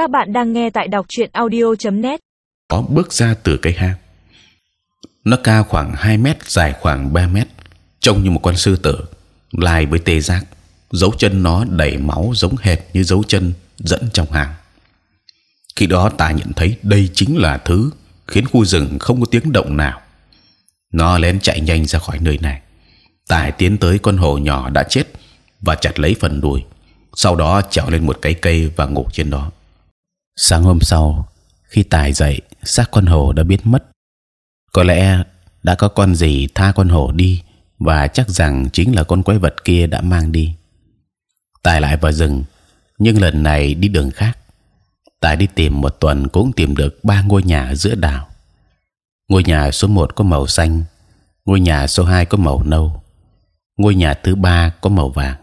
Các bạn đang nghe tại đọc truyện audio.net. Có bước ra từ cây hang. Nó cao khoảng 2 mét, dài khoảng 3 mét, trông như một con sư tử, lai với tê giác. Dấu chân nó đầy máu giống hệt như dấu chân dẫn trong hang. Khi đó ta nhận thấy đây chính là thứ khiến khu rừng không có tiếng động nào. Nó lén chạy nhanh ra khỏi nơi này. Tài tiến tới con hổ nhỏ đã chết và chặt lấy phần đuôi sau đó trèo lên một cái cây và ngủ trên đó. Sáng hôm sau, khi tài dậy, xác con hổ đã biến mất. Có lẽ đã có con gì tha con hổ đi và chắc rằng chính là con quái vật kia đã mang đi. Tài lại vào rừng, nhưng lần này đi đường khác. Tài đi tìm một tuần cũng tìm được ba ngôi nhà giữa đảo. Ngôi nhà số một có màu xanh, ngôi nhà số hai có màu nâu, ngôi nhà thứ ba có màu vàng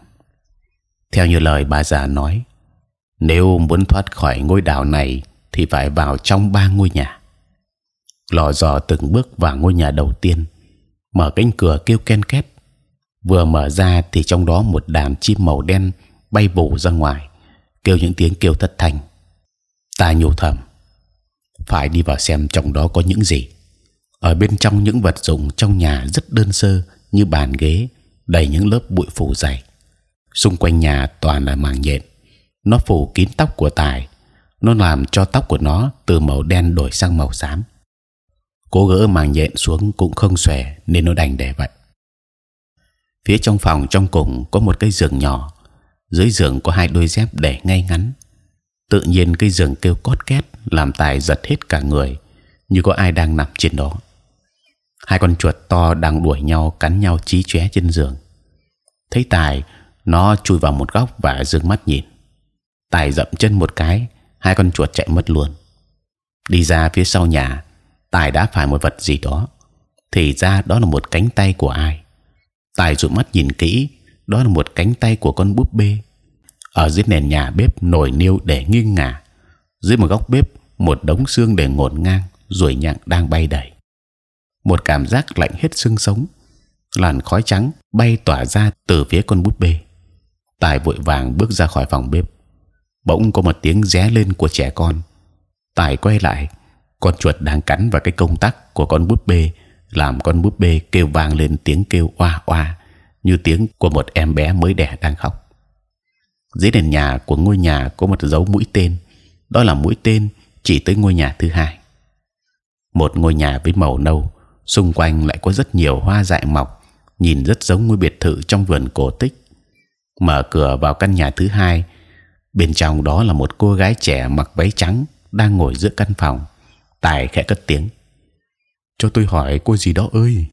theo như lời bà già nói nếu muốn thoát khỏi ngôi đảo này, thì phải vào trong ba ngôi nhà. Lò dò từng bước vào ngôi nhà đầu tiên, mở cánh cửa kêu ken két. Vừa mở ra thì trong đó một đàn chim màu đen bay bù ra ngoài, kêu những tiếng kêu thất thanh. Ta nhủ thầm, phải đi vào xem trong đó có những gì. Ở bên trong những vật dụng trong nhà rất đơn sơ như bàn ghế, đầy những lớp bụi phủ dày. Xung quanh nhà toàn là màng nhện nó phủ kín tóc của tài. Nó làm cho tóc của nó từ màu đen đổi sang màu xám. Cố gỡ màng nhện xuống cũng không xòe nên nó đành để vậy. Phía trong phòng trong cùng có một cái giường nhỏ. Dưới giường có hai đôi dép để ngay ngắn. Tự nhiên cái giường kêu cót két, làm tài giật hết cả người, như có ai đang nằm trên đó. Hai con chuột to đang đuổi nhau cắn nhau chí chóe trên giường. Thấy tài, nó chui vào một góc và dương mắt nhìn tài dậm chân một cái, hai con chuột chạy mất luôn. Đi ra phía sau nhà, tài đã phải một vật gì đó. Thì ra đó là một cánh tay của ai? Tài dụi mắt nhìn kỹ, đó là một cánh tay của con búp bê. Ở dưới nền nhà bếp nồi niêu để nghiêng ngả. Dưới một góc bếp, một đống xương để ngổn ngang, ruồi nhặng đang bay đầy. Một cảm giác lạnh hết xương sống. Làn khói trắng bay tỏa ra từ phía con búp bê. Tài vội vàng bước ra khỏi phòng bếp bỗng có một tiếng ré lên của trẻ con. Tài quay lại, con chuột đang cắn vào cái công tắc của con búp bê, làm con búp bê kêu vang lên tiếng kêu oa oa, như tiếng của một em bé mới đẻ đang khóc. Dưới nền nhà của ngôi nhà có một dấu mũi tên, đó là mũi tên chỉ tới ngôi nhà thứ hai. Một ngôi nhà với màu nâu, xung quanh lại có rất nhiều hoa dại mọc, nhìn rất giống ngôi biệt thự trong vườn cổ tích. Mở cửa vào căn nhà thứ hai bên trong đó là một cô gái trẻ mặc váy trắng đang ngồi giữa căn phòng, tài khẽ cất tiếng. Cho tôi hỏi cô gì đó ơi.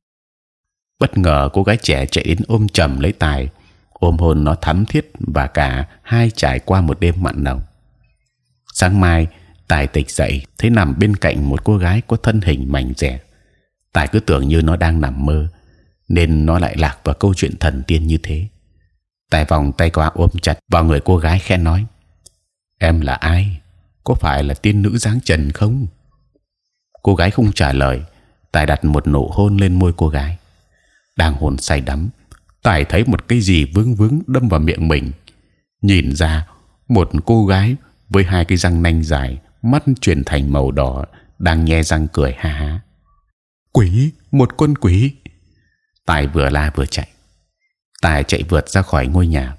Bất ngờ cô gái trẻ chạy đến ôm chầm lấy tài, ôm hôn nó thắm thiết và cả hai trải qua một đêm mặn nồng. Sáng mai, tài tịch dậy, thấy nằm bên cạnh một cô gái có thân hình mảnh dẻ. Tài cứ tưởng như nó đang nằm mơ, nên nó lại lạc vào câu chuyện thần tiên như thế tay vòng tay qua ôm chặt vào người cô gái khen nói, em là ai? Có phải là tiên nữ dáng trần không? Cô gái không trả lời, tài đặt một nụ hôn lên môi cô gái. Đang hồn say đắm, tài thấy một cái gì vướng vướng đâm vào miệng mình. Nhìn ra, một cô gái với hai cái răng nanh dài, mắt chuyển thành màu đỏ, đang nhe răng cười ha ha quỷ, một con quỷ. Tài vừa la vừa chạy tài chạy vượt ra khỏi ngôi nhà.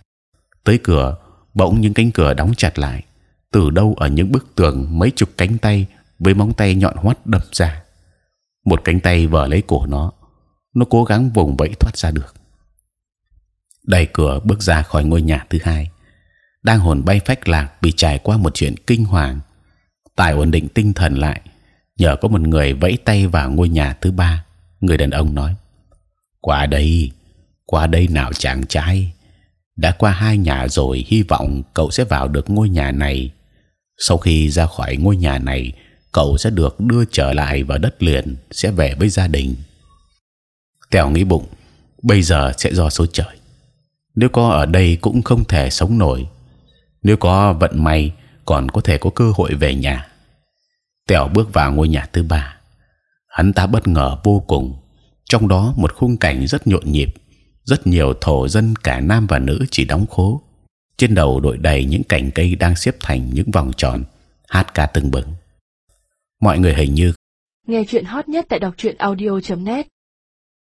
Tới cửa, bỗng những cánh cửa đóng chặt lại. Từ đâu ở những bức tường mấy chục cánh tay với móng tay nhọn hoắt đập ra. Một cánh tay vờ lấy cổ nó. Nó cố gắng vùng vẫy thoát ra được. Đẩy cửa bước ra khỏi ngôi nhà thứ hai. Đang hồn bay phách lạc vì trải qua một chuyện kinh hoàng. Tài ổn định tinh thần lại. Nhờ có một người vẫy tay vào ngôi nhà thứ ba, người đàn ông nói. Qua đây qua đây nào chàng trai. Đã qua hai nhà rồi, hy vọng cậu sẽ vào được ngôi nhà này. Sau khi ra khỏi ngôi nhà này, cậu sẽ được đưa trở lại vào đất liền, sẽ về với gia đình. Tèo nghĩ bụng, bây giờ sẽ do số trời. Nếu có ở đây cũng không thể sống nổi. Nếu có vận may, còn có thể có cơ hội về nhà. Tèo bước vào ngôi nhà thứ ba. Hắn ta bất ngờ vô cùng. Trong đó một khung cảnh rất nhộn nhịp rất nhiều thổ dân cả nam và nữ chỉ đóng khố. Trên đầu đội đầy những cành cây đang xếp thành những vòng tròn, hát ca tưng bừng. Mọi người hình như Nghe chuyện hot nhất tại đọc truyện audio.net